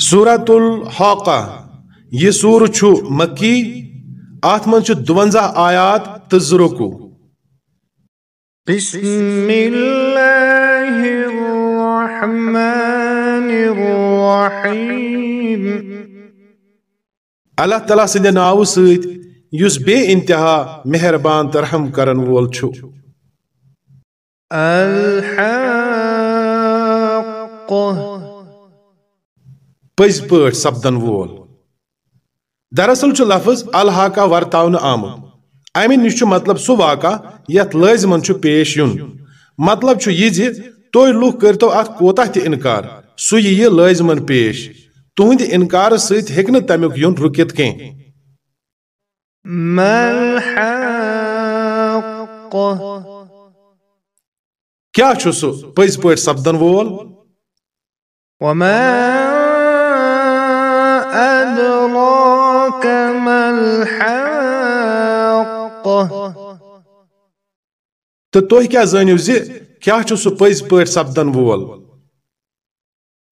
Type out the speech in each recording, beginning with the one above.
سورت الحاقہ یہ سور چھو مکی آت من چھو دونزہ آیات تزرکو۔ بسم اللہ الرحمن الرحیم۔ اللہ تعالیٰ سندے ناو سید یس بے انتہا مہربان ترحم کرن وول چھو۔ الحق پز پٲٹھۍ سپدن وول۔ دراصل چھُ لفظ الحاقہ ورتاونہٕ آمُت۔ امہِ نِش مطلب سُہ واقع یتھ لٲزمن چھُ پیش یُن۔ مطلب چھُ یہِ تُہۍ لُکھ کٔرتو اتھ کوتاہ تہِ انکار۔ سُہ یِیہِ لٲزمن پیش۔ تُہنٛدِ انکار ہیٚکہِ نہٕ تمیُک ما الحق کیٛاہ چھُ سُہ پٔزۍ پٲٹھۍ سپدن وول؟ وما أدراك ما تہٕ تُہۍ کیٛاہ زٲنِو زِ کیٛاہ چھُ سُہ پٔزۍ پٲٹھۍ سپدن وول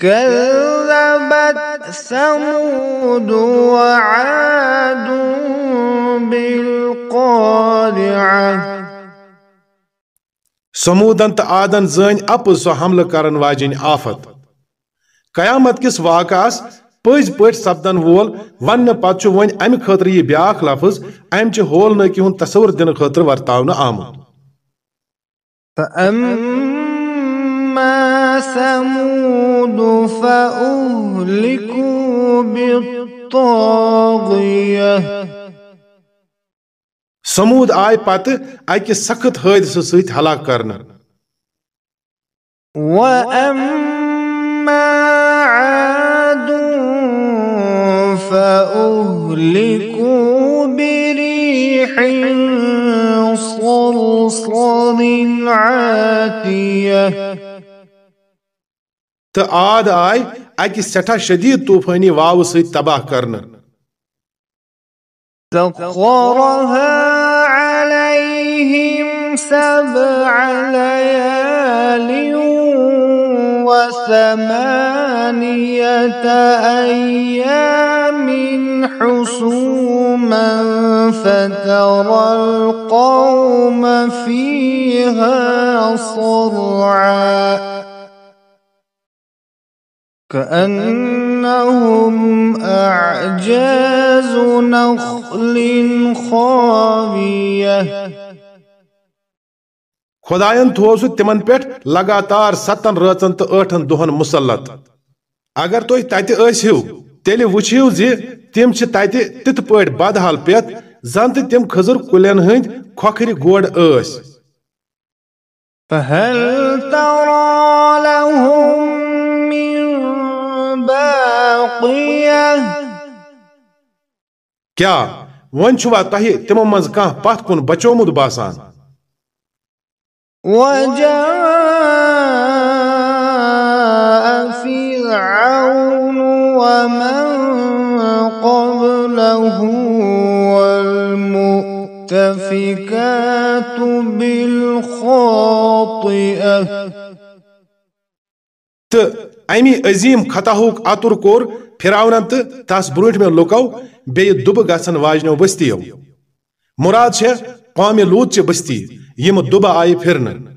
كذبت ثمود وعاد بالقارعة. سمودن تہٕ آدن زٲنۍ اپُز سۄ حملہٕ کرن واجیٚنۍ آفت قیامت کس واقعس پٔزۍ پٲٹھۍ سپدن وول وننہٕ پتہٕ چھُ وۄنۍ امہِ خٲطرٕ یہِ بیاکھ لفظ امچہِ ہولنٲکی ہُنٛد تصور دِنہٕ خٲطرٕ ورتاونہٕ آمُت۔ فأما ثمود فأهلكوا بالطاغية سمود آیہِ پتہٕ اکہِ سخت حٲدثہٕ سۭتۍ ہلاک کرنہٕ۔ وأما فأهلكوا بريح صرصر عاتية. تہٕ آد آیہِ اکہِ سٮ۪ٹھاہ شدیٖد طوٗفٲنی واوٕ سۭتۍ تباہ کرنہٕ سخرها عليهم سبع ليال وثمانية أيام حسوما فترى القوم فيها صرعا. كأنهم أعجاز نخل خاوية. خۄدایَن تھوو سُہ تِمن پٮ۪ٹھ لگاتار ستن رٲژن تہٕ ٲٹھن دۄہن مُسلط۔ اگر تُہۍ تتہِ ٲسِو تیٚلہِ وٕچھِو زِ تِم چھِ تتہِ تِتھ پٲٹھۍ بدحال پٮ۪تھ زن تہِ تِم خٔزٕر کُلٮ۪ن ہٕنٛدۍ کھۄکھرِ گۄڈ ٲسۍ۔ فهل ترى لهم من باقية کیٛاہ وۄنۍ چھُوا تۄہہِ تِمو منٛز کانٛہہ پتھ کُن بچومُت باسان؟ وجاء فرعون ومن قبله والمؤتفكات بالخاطئة. تہٕ امی عظیٖم خطاہُک اتُر کوٚر فراونن تہٕ تس برونٛٹھ مےٚ لُکو بیٚیہِ دُبہٕ گژھن واجنیو بستیو مُراد چھےٚ قومہِ لوٗت چہِ بستی۔ یِم دُبہٕ آیہِ پھرنہٕ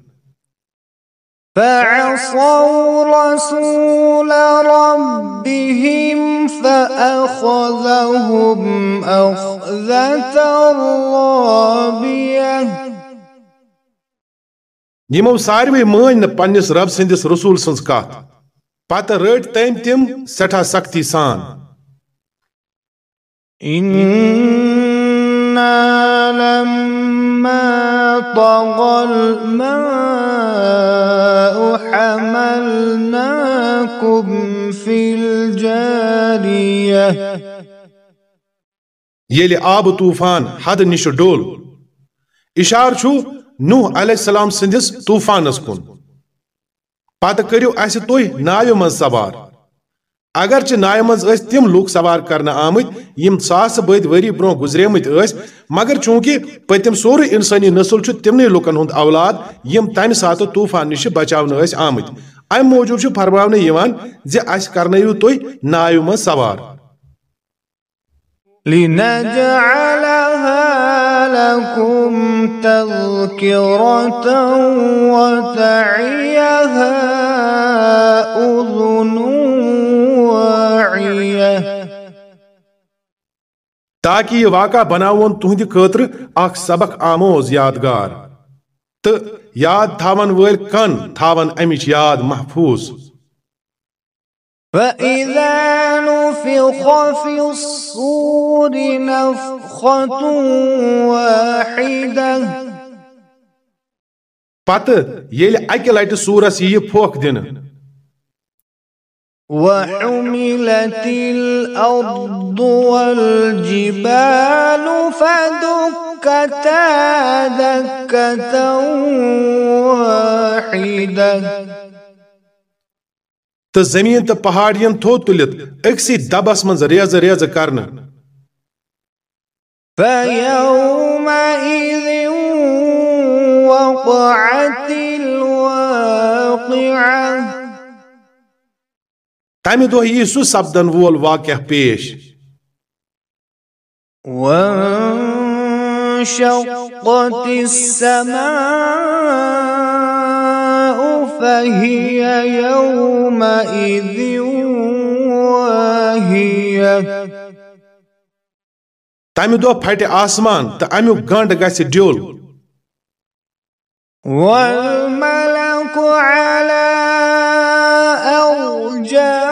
فعصوا رسول ربهم فأخذهم أخذة رابية۔ یِمو ساروٕے مٲنۍ نہٕ پننِس رب سٕنٛدِس رسوٗل سٕنٛز کتھ پتہٕ رٔٹۍ تٔمۍ تِم سٮ۪ٹھاہ سختی سان۔ لما طغى الماء حملناكم في الجارية ییٚلہِ آبہٕ طوٗفان حد نِش ڈوٚل۔ اِشار چھُ نوح علیہ السلام سٕنٛدِس طوٗفانس کُن پتہٕ کٔرِو اسہِ تُہۍ ناوِ منٛز سوار اگرچہِ ناوِ منٛز ٲسۍ تِم سوار کرنہٕ آمٕتۍ، یِم ساسہٕ بٔدۍ ؤری برونٛہہ مگر چوٗنٛکہِ پٔتِم سورُے اِنسٲنی نسل چھُ تِمنٕے لُکن ہُنٛد اولاد، یِم تمہِ ساتہٕ طوٗفان نِش بچاونہٕ ٲسۍ ام موجوب چھ یوان سوار۔ لنجعلها لكم تذكرة وتعيها تاکہ یہ واقعہ بناون تہندِ خٲطرٕ اکھ سبق آموز یادگار۔ تہٕ یاد تھاون وٲلۍ کن تھاون امِچ یاد محفوظ۔ فإذا نفخ في الصور نفخة واحدة۔ پتہٕ ییٚلہِ اکہِ لٹہِ سوٗرس ییہِ پھۄکھ دِنہٕ۔ وحملت الأرض والجبال فدكتا دكة واحدة. تو زمین تو پہاڑین تھو تلت اکسی دبس من ریز ریز کرنا فیومئذ وقعت الواقعة تمہِ دۄہ یی سُہ سپدن وول واقعہ پیش وانشقت السماء فهي يومئذ واهية تمہِ پھٹہِ آسمان تہٕ امیُک گنڈ گژھِ ڈیوٚل والملك على أرجائها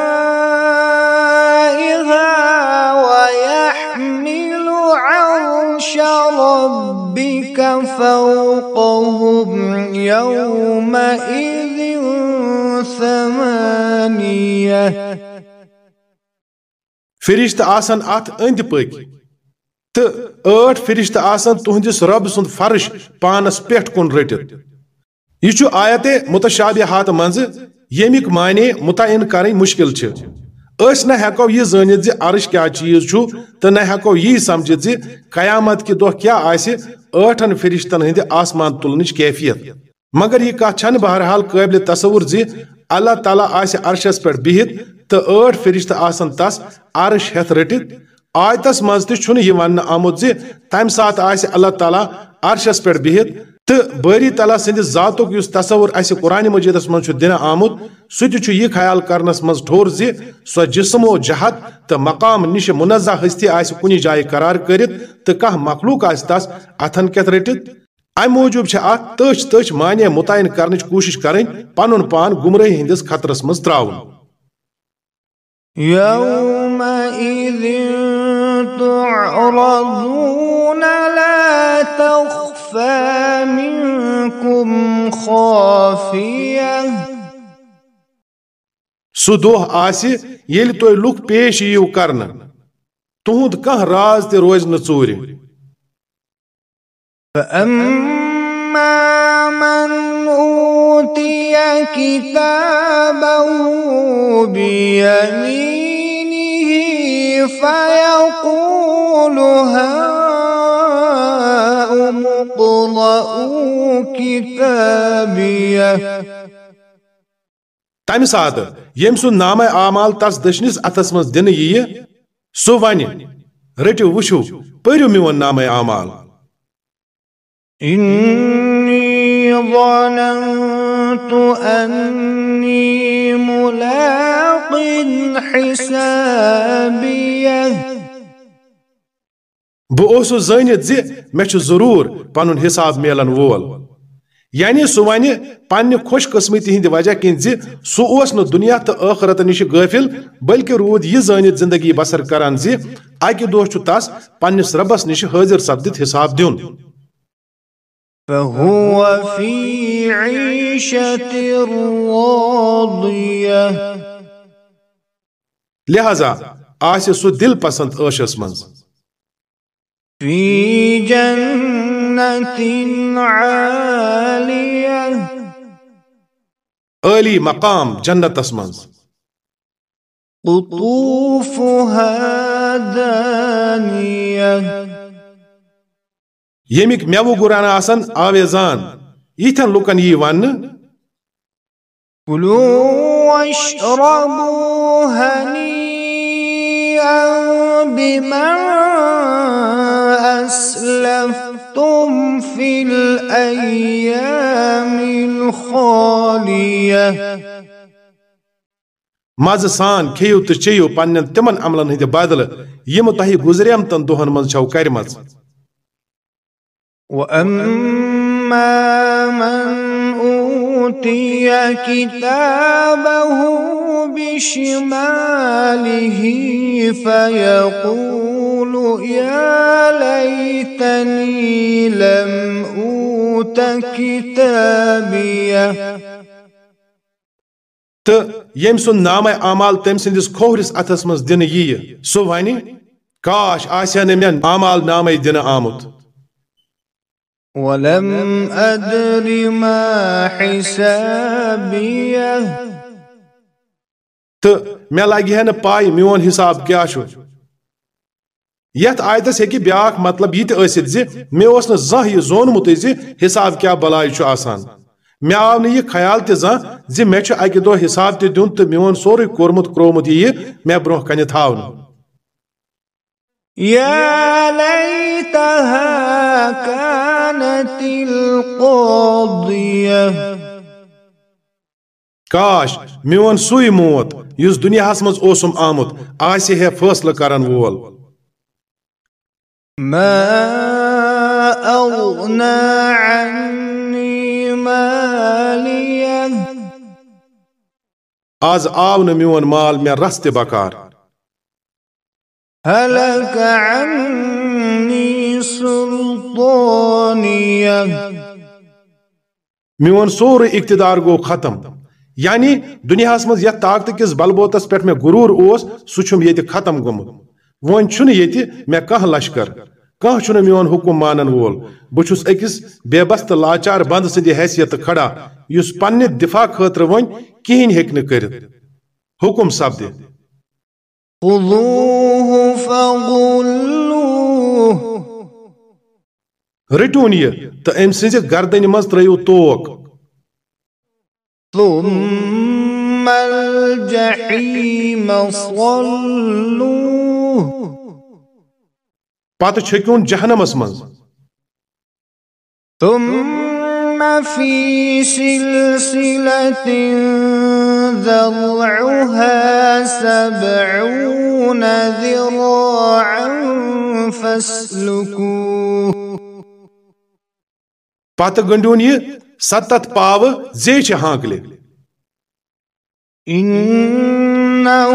فوقهم يومئذ ثمانية. فرشتہٕ آسن اتھ أنٛدۍ پٔکۍ، تہٕ ٲٹھ فرشتہٕ آسن تُہنٛدِس رۄب سُنٛد فرش پانس پٮ۪ٹھ کُن رٔٹِتھ۔ یہ آیت متشابہات منٛزٕ ییٚمیُک معنے متعین کرٕنۍ مشکل چھِ۔ أسۍ نہ ہٮ۪کو یہِ زٲنِتھ زِ عرش کیٛاہ چیٖز چھُ، تہٕ نہ ہٮ۪کو یی سمجھِتھ زِ قیامت کہِ دۄہ کیٛاہ آسہِ ٲٹھن فرشتن ہندِ آسمان تُلنٕچ کیفیت۔ مگر یہِ کتھ چھنہٕ بہرحال قٲبلِ تصوُر زِ اللہ تعالیٰ آسہِ عرشس پٮ۪ٹھ بِہِتھ تہٕ ٲٹھ فرشتہٕ آسن تس عرش ہیٚتھ رٔٹِتھ۔ آیتس منٛز تہِ چھُنہٕ یہِ وننہٕ آمُت زِ تمہِ ساتہٕ آسہِ اللہ تعالیٰ عرشس پٮ۪ٹھ بِہِتھ۔ تہٕ بٲری تعالیٰ سٕنٛدِس ذاتُک یُس تصور اسہِ قرآنِ مجیدس منٛز چھُ دِنہٕ آمُت سُہ تہِ چھُ یہِ خیال کرنس منٛز ٹھوٚر زِ سۄ جسمو جہت تہٕ مقام نِشہِ منزہ ہستی آسہِ کُنہِ جایہِ قرار کٔرِتھ تہٕ کانٛہہ مخلوق آسہِ تس اتھن کٮ۪تھ رٔٹِتھ امہِ موٗجوٗب چھِ اتھ تٔچھ تٔچھ معنے متعین کرنٕچ کوٗشش کرٕنۍ پنُن پان گمرٲہی ہٕنٛدِس خطرس منٛز تراوُن يومئذ تعرضون لا تخفى منكم خافية سُہ دۄہ آسہِ ییٚلہِ تُہۍ لُکھ پیش یِیِو کرنہٕ۔ تُہُنٛد کانٛہہ راز تہِ روزِ نہٕ ژوٗرِ۔ فيقول هاؤم اقرءوا كتابيه تمہِ ساتہٕ ییٚمۍ سُنٛد نامے اعمال تس دٔچھنِس اتھس منٛز دِنہٕ یِیہِ سُہ ونہِ، رٔٹِو، وٕچھِو، پٔرِو میون نامے اعمال۔ إني ظننت أني ملاق حسابيه بہٕ اوسُس زٲنِتھ زِ مےٚ چھُ ضروٗر پنُن حساب میلن وول یعنی سُہ ونہِ پننہِ خۄش قٕسمتی ہٕنٛدِ وجہ کِنۍ زِ سُہ دُنیا تہٕ ٲخرت نِش غٲفِل بلکہِ روٗد یہِ زٲنِتھ زندگی بسر کران زِ اکہِ چھُ تس پننِس رۄبس نِش حٲضِر سپدِتھ حساب دیُن فهو في عيشة راضية لہذا آسہِ سُہ دل پسند ٲشس منٛز في جنة عالية. Early مقام جنة تسمنز قطوفها دانية. يميك ميوو قرانا آسن آوزان يتن لوكن يوان. كلوا واشربوا هنيئا بما أسلفتم في الأيام الخالية. مزٕ سان کھیٚیِو تہٕ چیٚیِو پننٮ۪ن تِمن عملن ہٕنٛدِ بدلہٕ یِم تۄہہِ گُزریمتن دۄہن منٛز چھو کرِمژ وأما من أوتي كتابه بشماله فيقول يا ليتني لم أوت كتابيه تہٕ ییٚمۍ سُنٛد نامے اعمال تٔمۍ سٕنٛدِس کھوورِس اتھس منٛز دِنہٕ یِیہِ، سُہ ونہِ، کاش آسہِ ہا نہٕ مےٚ اعمال نامے دِنہٕ آمُت. ولم أدر ما تہٕ مےٚ لگہِ ہا نہٕ پاے میون حساب کیٛاہ چھُ۔ یتھ آیتس ہیٚکہِ بیاکھ مطلب یہِ تہِ ٲسِتھ زِ مےٚ اوس نہٕ زانٛہہ یہِ زونمُتٕے زِ حساب کیٛاہ بلاے چھُ آسان۔ مےٚ آو نہٕ یہِ خیال تہِ زانٛہہ زِ مےٚ چھُ اکہِ دۄہ حساب تہِ دیُن تہٕ میون سورُے کوٚرمُت کرومُت یِیہِ مےٚ برونٛہہ کنہِ تھاونہٕ۔ يا ليتها كانت القاضية کاش میون سُے موت یُس دُنیاہس منٛز اوسُم آمُت آسہِ ہے فٲصلہٕ کرن وول۔ ما أغنى عني ماليه۔ آز آو نہٕ میون مال مےٚ رس تہِ بکار۔ هلك عني میون سورُے اقتدار گوٚو ختم۔ یعنی دُنیاہس منٛز یتھ طاقتہٕ کِس بلبوتس پٮ۪ٹھ مےٚ غروٗر اوس سُہ چھُم ییٚتہِ ختم گوٚمُت۔ چھُنہٕ ییٚتہِ مےٚ کانٛہہ لشکر کانٛہہ چھُنہٕ میون حُکُم مانن وول۔ بہٕ چھُس أکِس بے بس تہٕ لاچار بنٛد سٕنٛدِ حیثیتہٕ کھڑا یُس پننہِ دفاع خٲطرٕ وۄنۍ کِہینۍ ہیٚکہِ نہٕ کٔرِتھ۔ حُکُم سپدِ خذوه فغلوه۔ رٔٹِوُن یہِ تہٕ أمۍ سٕنٛزِ گردنہِ منٛز ترٲیِو توک ثم الجحيم صلوه پتہٕ چھٔکِوُن جہنمس منٛز ثم في سلسلة ذرعها سبعون ذراعا فاسلكوه پتہٕ گٔنڈِوُن یہِ ستتھ پاوٕ زیچھِ ہانکلہِ۔ إنه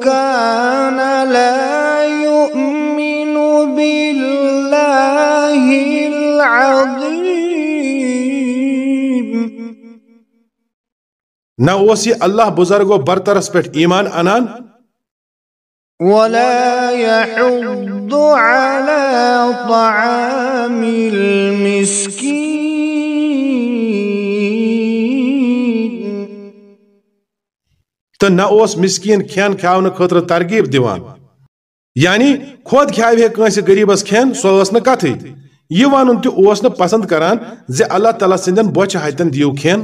كان لا يؤمن بالله العظيم۔ نہ اوس یہِ اللہ بُزرگو برترس پٮ۪ٹھ ایمان انان ولا يحض على طعام المسكين. تہٕ نہ اوس مسکیٖن کھٮ۪ن کھیاونہٕ خٲطرٕ ترغیب دِوان یعنی خۄد کھیاوِ ہے کٲنٛسہِ غریٖبس کھٮ۪ن سۄ ٲس نہٕ کتھٕے. یہِ ونُن تہِ اوس نہٕ پسنٛد کران زِ اللہ تعالیٰ سٕنٛدٮ۪ن بۄچھِ ہتٮ۪ن دِیِو کھٮ۪ن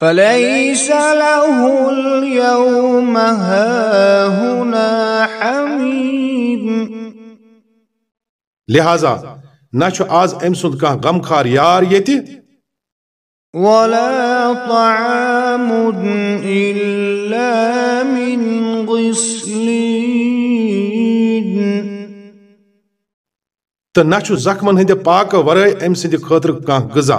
فليس له اليوم هاهنا حميم. لہذا نہ چھُ آز أمۍ سُنٛد کانٛہہ غمخار یار ییٚتہِ ولا طعام إلا من غسلين. تہٕ نہ چھُ زخمن ہٕنٛدِ پاکہٕ ورٲے أمۍ سٕنٛدِ خٲطرٕ کانٛہہ غذا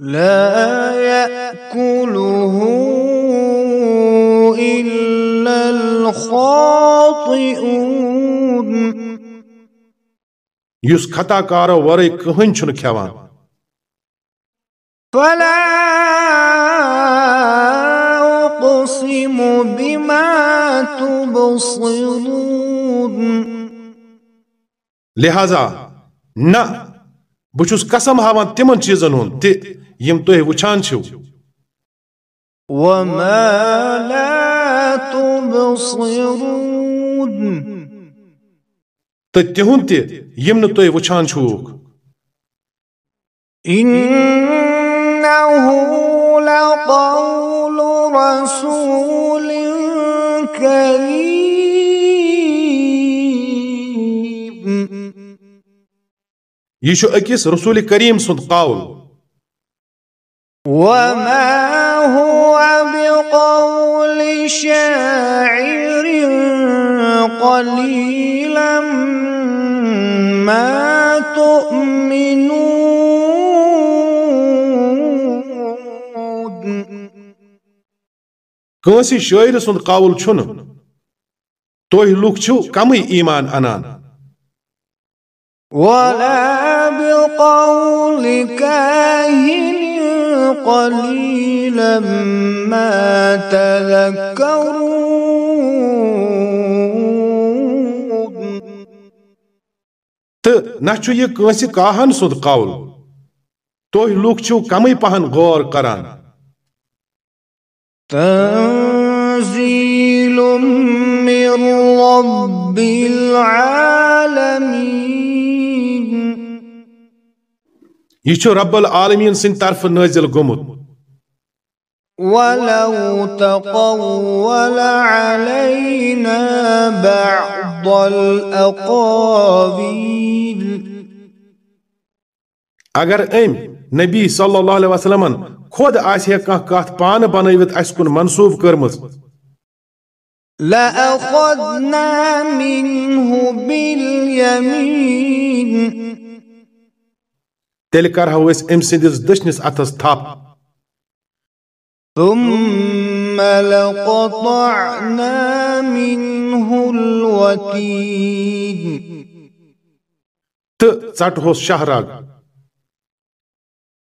لا يأكله إلا الخاطئون. یُس خطا کارو ورٲے کٕہٕنۍ چھُنہٕ کھٮ۪وان فلا أقسم بما تبصرون. لہذا نہ بہٕ چھُس قسم ہاوان تِمن چیٖزن ہُنٛد تہِ یِم تُہۍ وٕچھان چھِو وما لا تبصرون۔ تہٕ تِہُنٛد تہِ یِم نہٕ تُہۍ وٕچھان چھُوکھ إنه لقول رسول كريم۔ یہ چھو اکس رسول کریم سند قول۔ وما هو بقول شاعر قليلا ما تؤمنون. کنسی شاعر سند قول چھن توہی لوک چھو کمی ایمان أنان. ولا بقول كاهن قليلا ما تذكرون. تو نہ یہ کنسی کاہن سند قول۔ توہی لوک چھو کمی پہن غور کران۔ تنزيل من رب العالمين یہ چھو رب العالمین سن طرف نازل گمت ولو تقول علينا بعض الأقاويل. اگر ام نبی صلی اللہ علیہ وسلم خود آسہ کانٛہہ کتھ پانہٕ بنٲوِتھ اسہِ کُن منسوب کٔرمٕژ لأخذنا منه باليمين. تیٚلہِ کرہو أسۍ أمۍ سٕنٛدِس دٔچھنِس اَتھس تھپھ ثم لقطعنا منه الوتين تہٕ ژٹہوس شاہراگ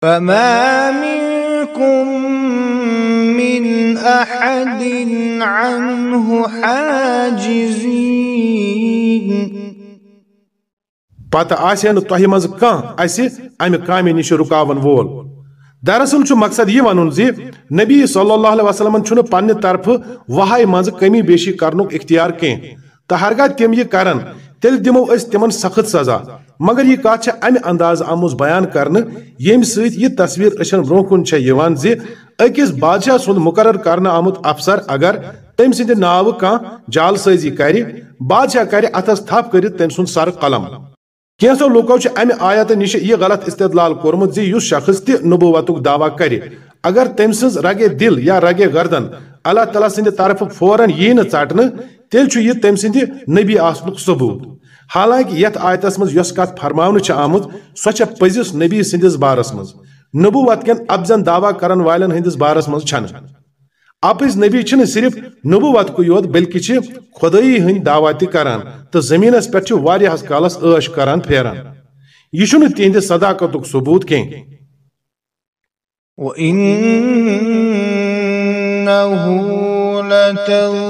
فما منكم من أحد عنه حاجزين. پتہٕ آسہِ نہٕ تۄہہِ منٛز کانٛہہ اسہِ امہِ کامہِ نِش رُکاون وول۔ دراصل چھُ مقصد یہِ ونُن زِ نبی صلی اللہ علیہ وسلمن چھُنہٕ پننہِ طرفہٕ وہاے منٛزٕ کمی بیشی کرنُک اختیار کینٛہہ۔ تہٕ ہرگاہ تِم یہِ کرن، تیٚلہِ دِمو أسۍ تِمن سخت سزا۔ مگر یہِ کتھ چھےٚ امہِ انداز آمٕژ بیان کرنہٕ، ییٚمہِ سۭتۍ یہِ تصویر أچھن برونٛہہ کُن چھےٚ یِوان زِ بادشاہ سُنٛد مُقرر کرنہٕ آمُت افسر اگر تٔمۍ سٕنٛدِ ناوٕ کانٛہہ جال سٲزی کرِ، بادشاہ کرِ اتھس تھپھ کٔرِتھ تٔمۍ سُنٛد سر قلم۔ کینٛژو لوٗکو چھُ امہِ آیتہٕ نِش یہِ غلط استدلال کوٚرمُت زِ یُس شخص تہِ نبوتُک دعویٰ کرِ اگر تٔمۍ سٕنٛز رگے دل یا رگے گردن اللہ تعالیٰ سٕنٛدِ طرفہٕ فوراً یی نہٕ ژٹنہٕ تیٚلہِ چھُ یہِ تٔمۍ نبی آسنُک ثبوٗت۔ حالانکہ یتھ آیتس منٛز یۄس کتھ فرماونہٕ چھِ آمٕژ سۄ نبی سٕنٛدِس بارس منٛز۔ نبوت کٮ۪ن ابزن دعویٰ کرن والٮ۪ن ہٕنٛدِس بارس منٛز چھنہٕ اپٕز نبی چھنہٕ صرف نبوت کُے یوت بلکہ چھِ خۄدٲیی ہٕنٛدۍ دعویٰ تہِ کران تہٕ زٔمیٖنس پٮ۪ٹھ چھِ واریاہس کالس عٲش کران پھیران۔ یہِ چھُنہٕ تِہنٛدِ صداقتُک ثبوٗت کینٛہہ وإنه لتذكرة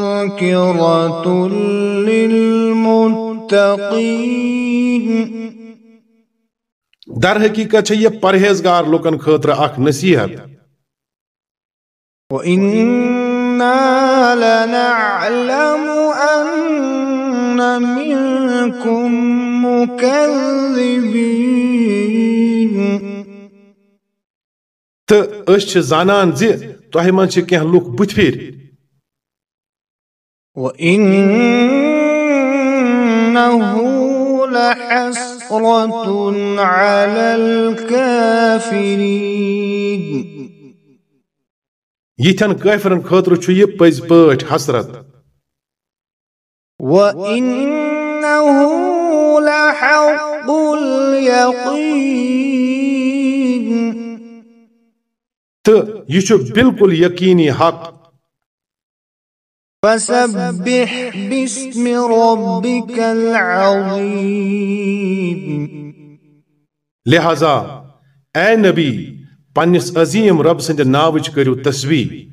للمتقين۔ در حقیقت چھےٚ یہِ پرہیزگار لُکن خٲطرٕ اکھ نصیحت۔ وإنا لنعلم أن منكم مكذبين تہٕ أسۍ چھِ زانان زِ تۄہہِ منٛز چھِ کینٛہہ لُکھ بُتھِ پھِرِ وإنه لحسرة على الكافرين یِتھٮ۪ن کٲفرن خٲطرٕ چھُ یہِ پٔزۍ پٲٹھۍ حسرت۔ وإنه لحق اليقين۔ تہٕ یہِ چھُ بالکل یقیٖنی حق۔ فسبح باسم ربك العظيم۔ لہذا اے نبی پنس عظیم رب سند ناوچ کرو تصویٖر